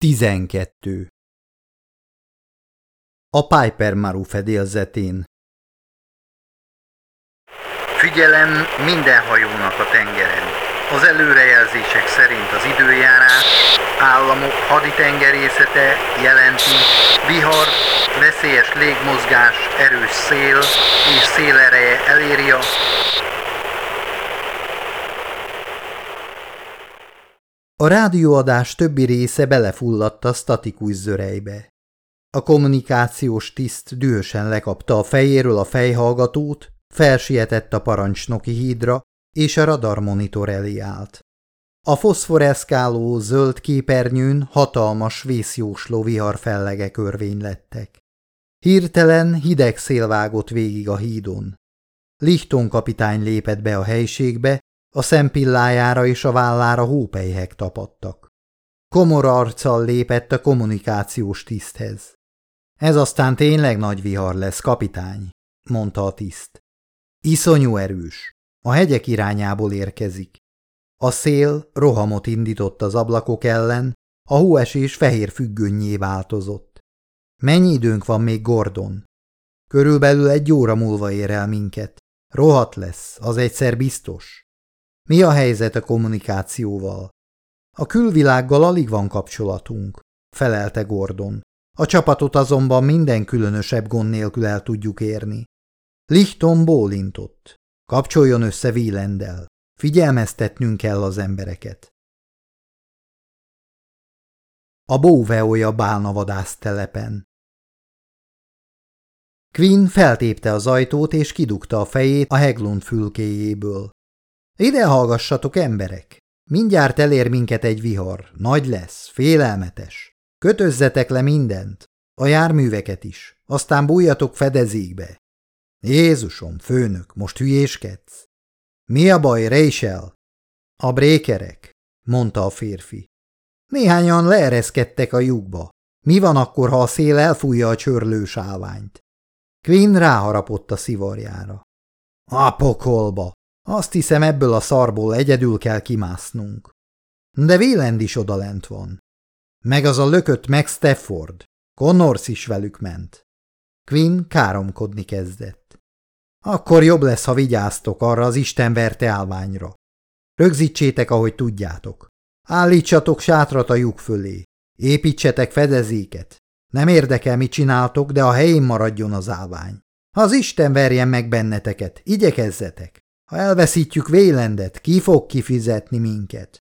12. A Piper Maru fedélzetén Figyelem minden hajónak a tengeren. Az előrejelzések szerint az időjárás államok haditengerészete jelenti vihar, veszélyes légmozgás, erős szél és szélereje eléri a A rádióadás többi része belefulladt a statikus zörejbe. A kommunikációs tiszt dühösen lekapta a fejéről a fejhallgatót, felsietett a parancsnoki hídra, és a radarmonitor elé állt. A foszforeszkáló zöld képernyőn hatalmas vészjósló viharfellege körvény lettek. Hirtelen hideg szél vágott végig a hídon. Lichton kapitány lépett be a helységbe, a szempillájára és a vállára hópelyhek tapadtak. Komor arccal lépett a kommunikációs tiszthez. Ez aztán tényleg nagy vihar lesz, kapitány, mondta a tiszt. Iszonyú erős. A hegyek irányából érkezik. A szél rohamot indított az ablakok ellen, a hóesés fehér függönnyé változott. Mennyi időnk van még, Gordon? Körülbelül egy óra múlva ér el minket. Rohat lesz, az egyszer biztos. Mi a helyzet a kommunikációval? A külvilággal alig van kapcsolatunk, felelte Gordon. A csapatot azonban minden különösebb gond nélkül el tudjuk érni. Lichton bólintott. Kapcsoljon össze Wielandel. Figyelmeztetnünk kell az embereket. A bóveója bálnavadász telepen. Quinn feltépte az ajtót és kidugta a fejét a Heglund fülkéjéből. Ide hallgassatok, emberek! Mindjárt elér minket egy vihar. Nagy lesz, félelmetes. Kötözzetek le mindent, a járműveket is, aztán bújjatok fedezékbe. Jézusom, főnök, most hülyéskedsz? Mi a baj, Rachel? A brékerek, mondta a férfi. Néhányan leereszkedtek a lyukba. Mi van akkor, ha a szél elfújja a csörlős állványt? Quinn ráharapott a szivarjára. A pokolba! Azt hiszem, ebből a szarból egyedül kell kimásznunk. De Wieland is odalent van. Meg az a lökött meg Stafford. Connors is velük ment. Quinn káromkodni kezdett. Akkor jobb lesz, ha vigyáztok arra az Isten verte állványra. Rögzítsétek, ahogy tudjátok. Állítsatok sátrat a lyuk fölé. Építsetek fedezéket. Nem érdekel, mit csináltok, de a helyén maradjon az állvány. Az Isten verjen meg benneteket, igyekezzetek. Ha elveszítjük Vélendet, ki fog kifizetni minket?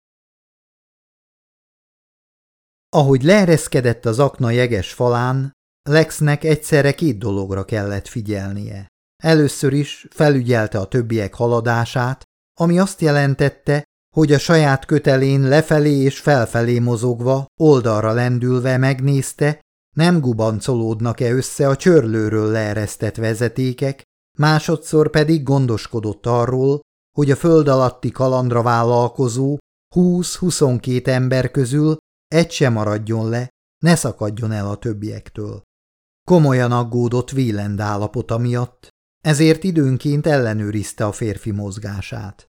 Ahogy leereszkedett az akna jeges falán, Lexnek egyszerre két dologra kellett figyelnie. Először is felügyelte a többiek haladását, ami azt jelentette, hogy a saját kötelén lefelé és felfelé mozogva, oldalra lendülve megnézte, nem gubancolódnak-e össze a csörlőről leeresztett vezetékek, másodszor pedig gondoskodott arról, hogy a föld alatti kalandra vállalkozó 20-22 ember közül egy sem maradjon le, ne szakadjon el a többiektől. Komolyan aggódott Wieland állapota miatt, ezért időnként ellenőrizte a férfi mozgását.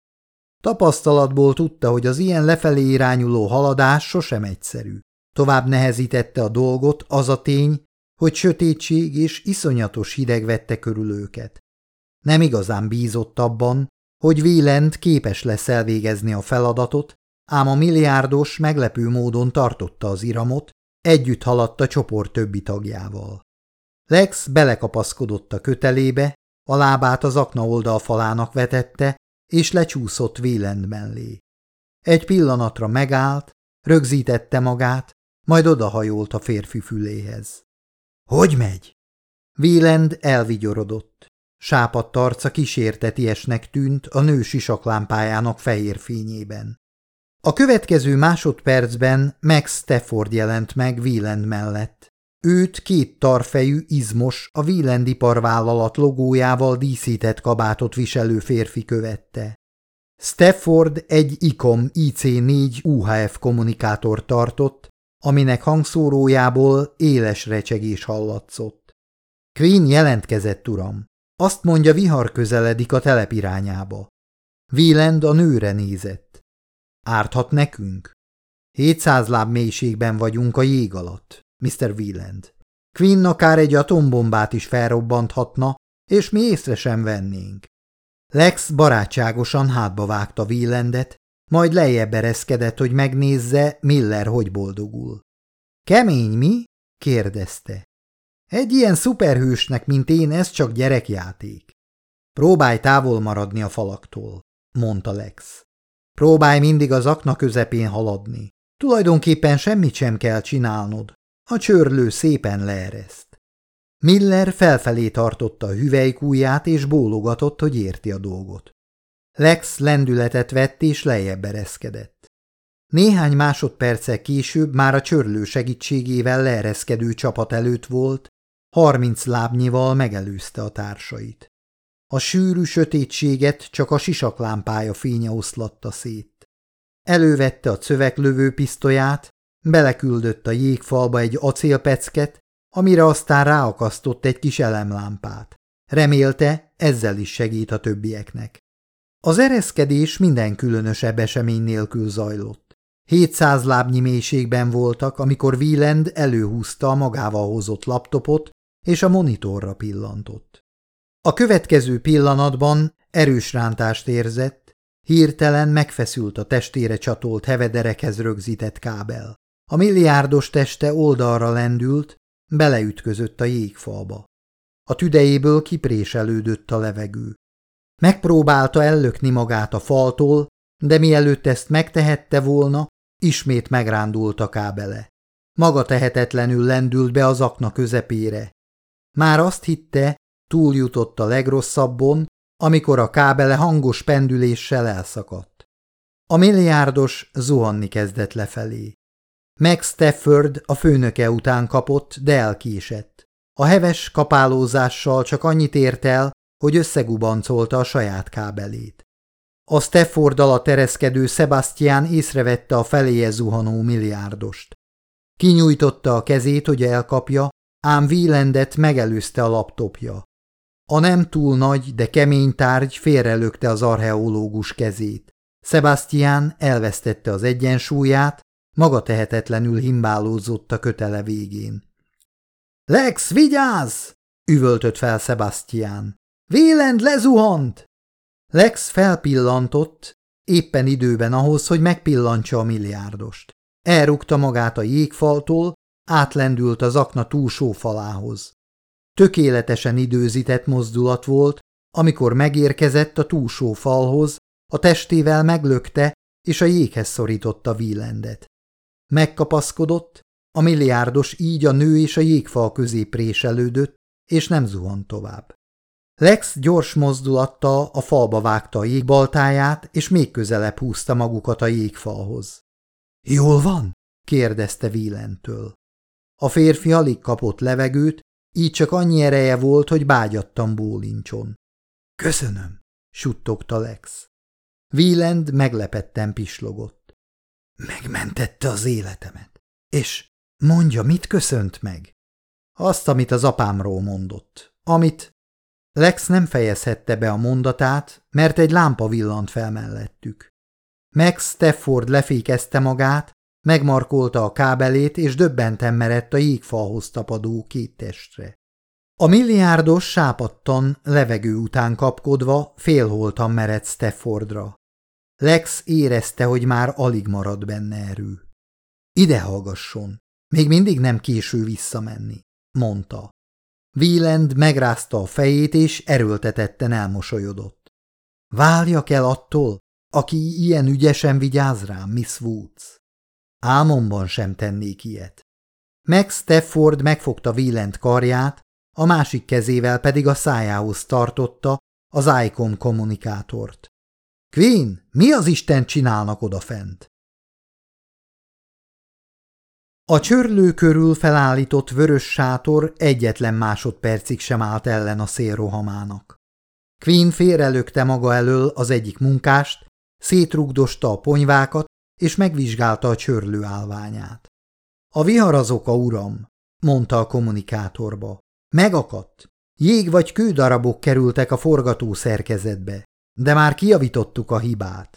Tapasztalatból tudta, hogy az ilyen lefelé irányuló haladás sosem egyszerű. Tovább nehezítette a dolgot az a tény, hogy sötétség és iszonyatos hideg vette körül őket. Nem igazán bízott abban, hogy Wieland képes lesz elvégezni a feladatot, ám a milliárdos meglepő módon tartotta az iramot, együtt haladt a csoport többi tagjával. Lex belekapaszkodott a kötelébe, a lábát az akna oldalfalának vetette, és lecsúszott Wieland mellé. Egy pillanatra megállt, rögzítette magát, majd odahajolt a férfi füléhez. – Hogy megy? Wieland elvigyorodott. Sápadt arca kísértetiesnek tűnt a nő sisaklámpájának fehér fényében. A következő másodpercben Max Stafford jelent meg Wieland mellett. Őt két tarfejű, izmos, a Wieland iparvállalat logójával díszített kabátot viselő férfi követte. Stafford egy ICOM IC4 UHF kommunikátor tartott, aminek hangszórójából éles recsegés hallatszott. Queen jelentkezett, uram. Azt mondja, vihar közeledik a telep irányába. Wieland a nőre nézett. Árthat nekünk? 700 láb mélységben vagyunk a jég alatt, Mr. Wieland. Quinn akár egy atombombát is felrobbanthatna, és mi észre sem vennénk. Lex barátságosan hátba vágta Wielandet, majd lejjebb ereszkedett, hogy megnézze, Miller hogy boldogul. Kemény mi? kérdezte. Egy ilyen szuperhősnek, mint én, ez csak gyerekjáték. Próbálj távol maradni a falaktól, mondta Lex. Próbálj mindig az akna közepén haladni. Tulajdonképpen semmit sem kell csinálnod. A csörlő szépen leereszt. Miller felfelé tartotta a hüvelykújját, és bólogatott, hogy érti a dolgot. Lex lendületet vett, és lejjebb ereszkedett. Néhány másodperccel később már a csörlő segítségével leereszkedő csapat előtt volt, harminc lábnyival megelőzte a társait. A sűrű sötétséget csak a sisaklámpája fénye oszlatta szét. Elővette a cöveklövő pisztolyát, beleküldött a jégfalba egy acélpecket, amire aztán ráakasztott egy kis elemlámpát. Remélte, ezzel is segít a többieknek. Az ereszkedés minden különösebb esemény nélkül zajlott. 700 lábnyi mélységben voltak, amikor Wieland előhúzta a magával hozott laptopot, és a monitorra pillantott. A következő pillanatban erős rántást érzett, hirtelen megfeszült a testére csatolt hevederekhez rögzített kábel. A milliárdos teste oldalra lendült, beleütközött a jégfalba. A tüdejéből kipréselődött a levegő. Megpróbálta ellökni magát a faltól, de mielőtt ezt megtehette volna, ismét megrándult a kábele. Maga tehetetlenül lendült be az akna közepére. Már azt hitte, túljutott a legrosszabbon, amikor a kábele hangos pendüléssel elszakadt. A milliárdos zuhanni kezdett lefelé. Max Stafford a főnöke után kapott, de elkésett. A heves kapálózással csak annyit ért el, hogy összegubancolta a saját kábelét. A Stafford alatt tereszkedő Sebastian észrevette a feléje zuhanó milliárdost. Kinyújtotta a kezét, hogy elkapja, ám Wielandet megelőzte a laptopja. A nem túl nagy, de kemény tárgy félrelökte az archeológus kezét. Sebastian elvesztette az egyensúlyát, maga tehetetlenül himbálózott a kötele végén. – Lex, vigyázz! – üvöltött fel Sebastian. – Vélend lezuhant! Lex felpillantott, éppen időben ahhoz, hogy megpillantsa a milliárdost. Elrúgta magát a jégfaltól, átlendült az akna túlsó falához. Tökéletesen időzített mozdulat volt, amikor megérkezett a túlsó falhoz, a testével meglökte, és a jéghez szorította Wielandet. Megkapaszkodott, a milliárdos így a nő és a jégfal közé préselődött, és nem zuhant tovább. Lex gyors mozdulattal a falba vágta a jégbaltáját, és még közelebb húzta magukat a jégfalhoz. – Jól van? – kérdezte Wielandtől. A férfi alig kapott levegőt, így csak annyi ereje volt, hogy bágyattan bólincson. – Köszönöm – suttogta Lex. Wieland meglepetten pislogott. – Megmentette az életemet. És mondja, mit köszönt meg? Azt, amit az apámról mondott. Amit... Lex nem fejezhette be a mondatát, mert egy lámpa villant fel mellettük. Max Stafford lefékezte magát, Megmarkolta a kábelét, és döbbenten merett a jégfalhoz tapadó két testre. A milliárdos sápattan, levegő után kapkodva, félholtan merett Steffordra. Lex érezte, hogy már alig marad benne erő. Ide hallgasson, még mindig nem késő visszamenni, mondta. Wieland megrázta a fejét, és erőltetetten elmosolyodott. Váljak el attól, aki ilyen ügyesen vigyáz rám, Miss Woods. Álmomban sem tennék ilyet. Max Stafford megfogta Wieland karját, a másik kezével pedig a szájához tartotta az ICOM kommunikátort. Queen, mi az Isten csinálnak odafent? A csörlő körül felállított vörös sátor egyetlen másodpercig sem állt ellen a szélrohamának. Queen félrelökte maga elől az egyik munkást, szétrugdosta a ponyvákat, és megvizsgálta a csörlő állványát. A vihar az oka, uram, mondta a kommunikátorba. Megakadt. Jég vagy kődarabok kerültek a forgató szerkezetbe, de már kiavítottuk a hibát.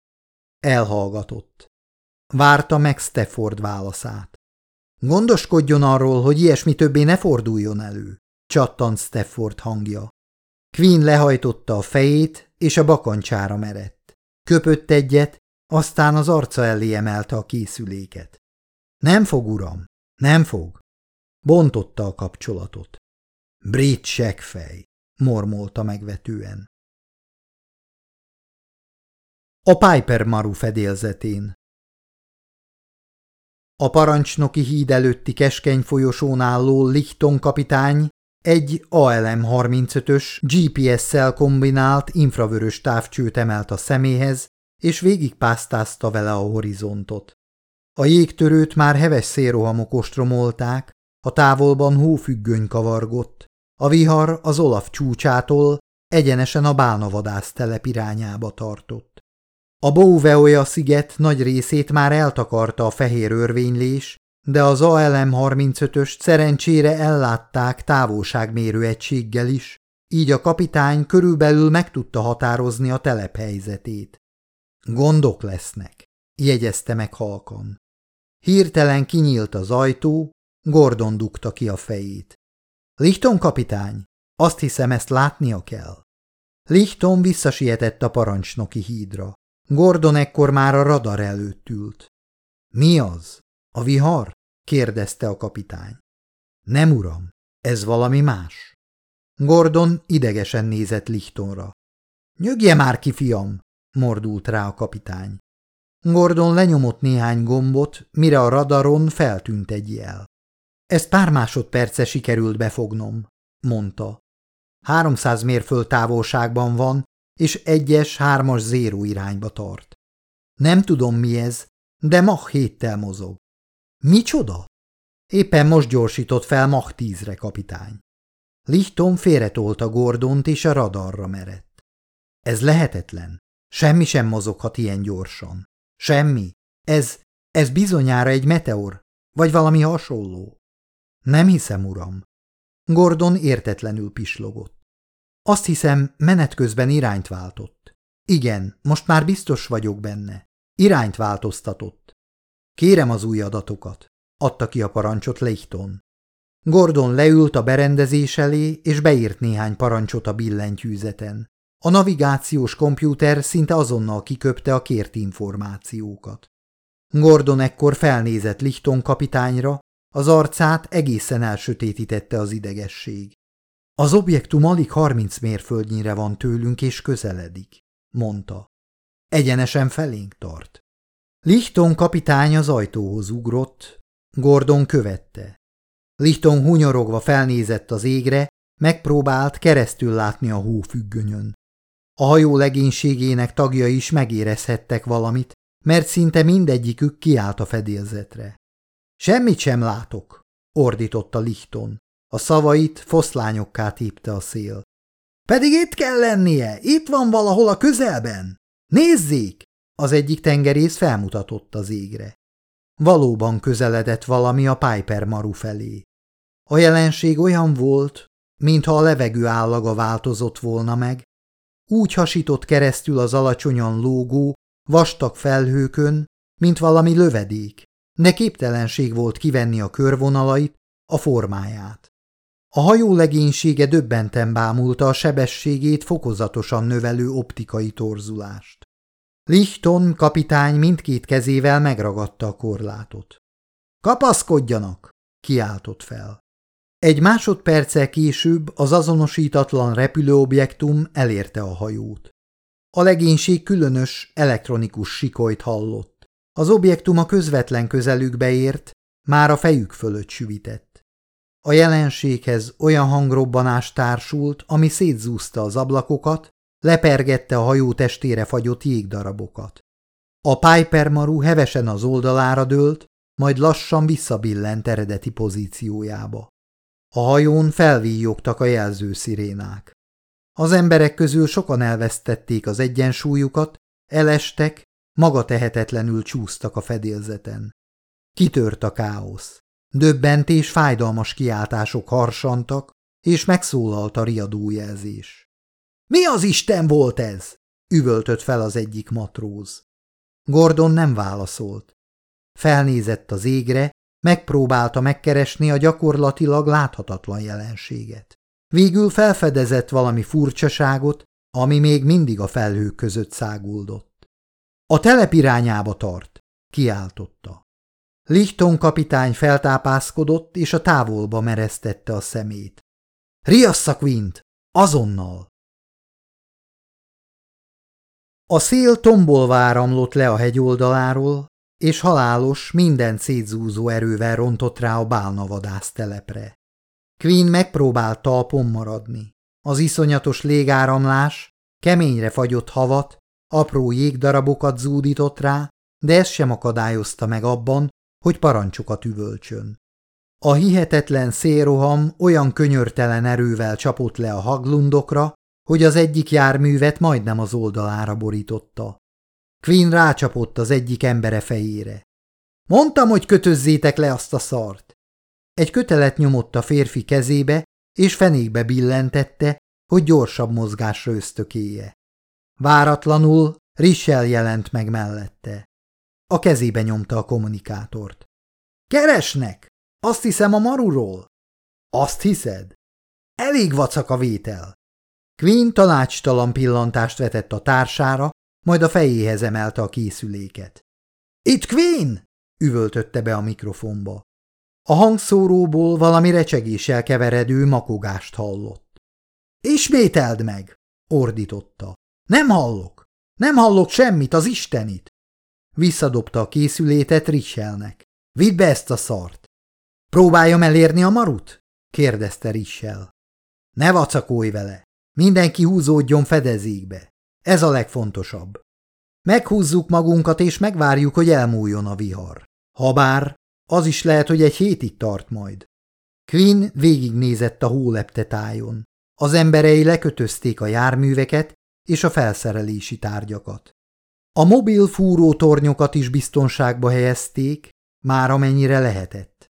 Elhallgatott. Várta meg Stafford válaszát. Gondoskodjon arról, hogy ilyesmi többé ne forduljon elő, csattant Stafford hangja. Queen lehajtotta a fejét, és a bakancsára merett. Köpött egyet, aztán az arca elé emelte a készüléket. Nem fog, uram, nem fog. Bontotta a kapcsolatot. Brit seggfej, mormolta megvetően. A Piper Maru fedélzetén A parancsnoki híd előtti keskeny folyosón álló Lichton kapitány egy ALM-35-ös GPS-szel kombinált infravörös távcsőt emelt a szeméhez, és végigpásztázta vele a horizontot. A jégtörőt már heves szélrohamok ostromolták, a távolban hófüggöny kavargott, a vihar az Olaf csúcsától egyenesen a bálnavadász telep irányába tartott. A Bouveoja sziget nagy részét már eltakarta a fehér örvénylés, de az ALM-35-ös szerencsére ellátták távolságmérő egységgel is, így a kapitány körülbelül meg tudta határozni a telephelyzetét. Gondok lesznek, jegyezte meg halkan. Hirtelen kinyílt az ajtó, Gordon dugta ki a fejét. Lichton kapitány, azt hiszem ezt látnia kell. Lichton visszasietett a parancsnoki hídra. Gordon ekkor már a radar előtt ült. Mi az? A vihar? kérdezte a kapitány. Nem, uram, ez valami más. Gordon idegesen nézett Lichtonra. Nyögje már ki, fiam, mordult rá a kapitány. Gordon lenyomott néhány gombot, mire a radaron feltűnt egy jel. Ezt pár másodperce sikerült befognom, mondta. Háromszáz mérföld távolságban van, és egyes hármas zéró irányba tart. Nem tudom mi ez, de Mach héttel mozog. Micsoda? Éppen most gyorsított fel Mach tízre, kapitány. Lichton félretolta Gordont, és a radarra merett. Ez lehetetlen. Semmi sem mozoghat ilyen gyorsan. Semmi. Ez, ez bizonyára egy meteor, vagy valami hasonló. Nem hiszem, uram. Gordon értetlenül pislogott. Azt hiszem, menet közben irányt váltott. Igen, most már biztos vagyok benne. Irányt változtatott. Kérem az új adatokat, adta ki a parancsot Leighton. Gordon leült a berendezés elé, és beírt néhány parancsot a billentyűzeten. A navigációs kompjúter szinte azonnal kiköpte a kért információkat. Gordon ekkor felnézett Lichton kapitányra, az arcát egészen elsötétítette az idegesség. Az objektum alig harminc mérföldnyire van tőlünk és közeledik, mondta. Egyenesen felénk tart. Lichton kapitány az ajtóhoz ugrott, Gordon követte. Lichton hunyorogva felnézett az égre, megpróbált keresztül látni a hófüggönyön. A hajó legénységének tagjai is megérezhettek valamit, mert szinte mindegyikük kiállt a fedélzetre. Semmit sem látok, ordította Lichton. A szavait foszlányokká tépte a szél. Pedig itt kell lennie, itt van valahol a közelben. Nézzék! Az egyik tengerész felmutatott az égre. Valóban közeledett valami a Piper maru felé. A jelenség olyan volt, mintha a levegő állaga változott volna meg, úgy hasított keresztül az alacsonyan lógó, vastag felhőkön, mint valami lövedék, de képtelenség volt kivenni a körvonalait, a formáját. A hajó legénysége döbbenten bámulta a sebességét fokozatosan növelő optikai torzulást. Lichton kapitány mindkét kezével megragadta a korlátot. – Kapaszkodjanak! – kiáltott fel. Egy másodperccel később az azonosítatlan repülőobjektum elérte a hajót. A legénység különös elektronikus sikolyt hallott. Az objektum a közvetlen közelükbe ért, már a fejük fölött süvitett. A jelenséghez olyan hangrobbanás társult, ami szétzúzta az ablakokat, lepergette a hajó testére fagyott jégdarabokat. A Piper maru hevesen az oldalára dőlt, majd lassan visszabillent eredeti pozíciójába. A hajón felvíjogtak a jelzőszirénák. Az emberek közül sokan elvesztették az egyensúlyukat, elestek, maga tehetetlenül csúsztak a fedélzeten. Kitört a káosz. Döbbent és fájdalmas kiáltások harsantak, és megszólalt a riadójelzés. – Mi az Isten volt ez? – üvöltött fel az egyik matróz. Gordon nem válaszolt. felnézett az égre, megpróbálta megkeresni a gyakorlatilag láthatatlan jelenséget. Végül felfedezett valami furcsaságot, ami még mindig a felhők között száguldott. A telep irányába tart, kiáltotta. Lichton kapitány feltápászkodott, és a távolba meresztette a szemét. Riassza Quint! Azonnal! A szél tombolva áramlott le a hegyoldaláról, és halálos, minden szétzúzó erővel rontott rá a bálnavadász telepre. Queen megpróbált talpon maradni. Az iszonyatos légáramlás keményre fagyott havat, apró jégdarabokat zúdított rá, de ez sem akadályozta meg abban, hogy parancsokat üvölcsön. A hihetetlen szélroham olyan könyörtelen erővel csapott le a haglundokra, hogy az egyik járművet majdnem az oldalára borította. Queen rácsapott az egyik embere fejére. Mondtam, hogy kötözzétek le azt a szart. Egy kötelet nyomott a férfi kezébe, és fenékbe billentette, hogy gyorsabb mozgásra ösztökéje. Váratlanul Rissel jelent meg mellette. A kezébe nyomta a kommunikátort. Keresnek! Azt hiszem a maruról. Azt hiszed? Elég vacak a vétel. Queen tanácstalan pillantást vetett a társára, majd a fejéhez emelte a készüléket. Itt Queen! üvöltötte be a mikrofonba. A hangszóróból valami recsegéssel keveredő makogást hallott. Ismételd meg! ordította. Nem hallok! Nem hallok semmit, az istenit! Visszadobta a készülétet Richelnek. Vidd be ezt a szart! Próbáljam elérni a marut? kérdezte Richel. Ne vacakolj vele! Mindenki húzódjon fedezékbe. Ez a legfontosabb. Meghúzzuk magunkat, és megvárjuk, hogy elmúljon a vihar. Habár az is lehet, hogy egy hétig tart majd. Quinn végignézett a hólepte tájon. Az emberei lekötözték a járműveket és a felszerelési tárgyakat. A mobil fúrótornyokat is biztonságba helyezték, már amennyire lehetett.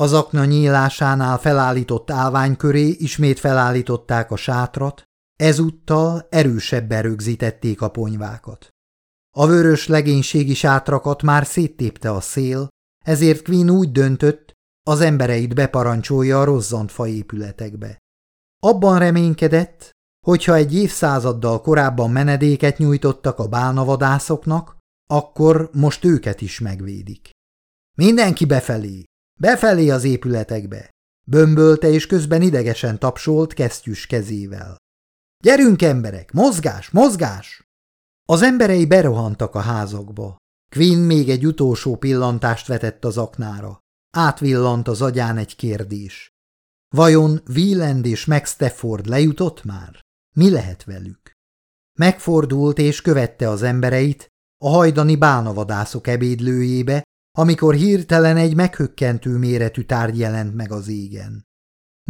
Az akna nyílásánál felállított állvány köré ismét felállították a sátrat, ezúttal erősebben rögzítették a ponyvákat. A vörös legénységi sátrakat már széttépte a szél, ezért Queen úgy döntött, az embereit beparancsolja a rozzant faépületekbe. Abban reménykedett, hogyha egy évszázaddal korábban menedéket nyújtottak a bálnavadászoknak, akkor most őket is megvédik. Mindenki befelé, befelé az épületekbe, bömbölte és közben idegesen tapsolt kesztyűs kezével. Gyerünk, emberek, mozgás, mozgás! Az emberei berohantak a házakba. Quinn még egy utolsó pillantást vetett az aknára. Átvillant az agyán egy kérdés. Vajon Wieland és Max Stafford lejutott már? Mi lehet velük? Megfordult és követte az embereit a hajdani bálnavadászok ebédlőjébe, amikor hirtelen egy meghökkentő méretű tárgy jelent meg az égen.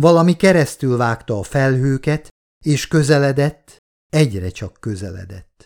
Valami keresztül vágta a felhőket, és közeledett, egyre csak közeledett.